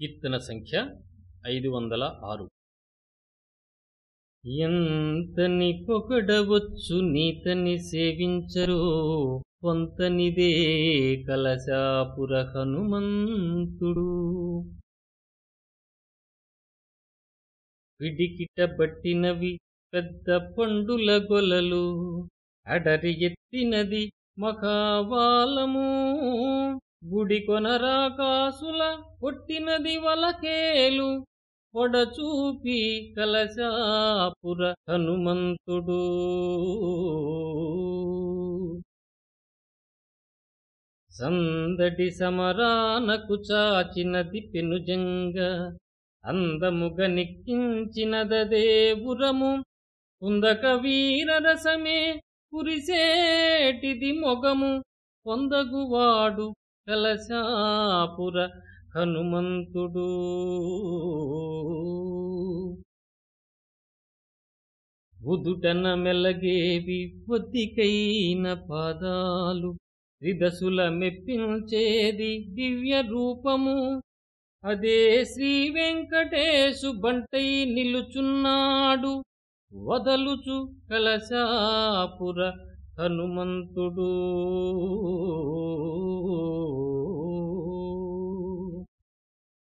కీర్తన సంఖ్య ఐదు వందల ఆరు. ఎంతని పొగడవచ్చు నీతని సేవించరు కొంతనిదే కలశాపుర హనుమంతుడు. విడికిట బట్టినవి పెద్ద పండుల గొలలు అడరి ఎత్తినది మఖావాలము గుడి కొనరాకాసుల కొట్టినది వలకేలు పొడచూపి కలశాపుర హనుమంతుడు. సందడి సమరానకు చాచినది పెనుజంగ అందముగ నిక్కించినదేవురము కుందక వీరరసమే కురిసేటిది మొగము పొందగువాడు కలశాపుర హనుమంతుడు. ఉదుటన మెలగేవి ఒద్దికైన పాదాలు త్రిదశుల మెప్పించేది దివ్య రూపము. అదే శ్రీ వెంకటేశు బంటై నిలుచున్నాడు వదలుచు కలశాపుర హనుమంతుడు.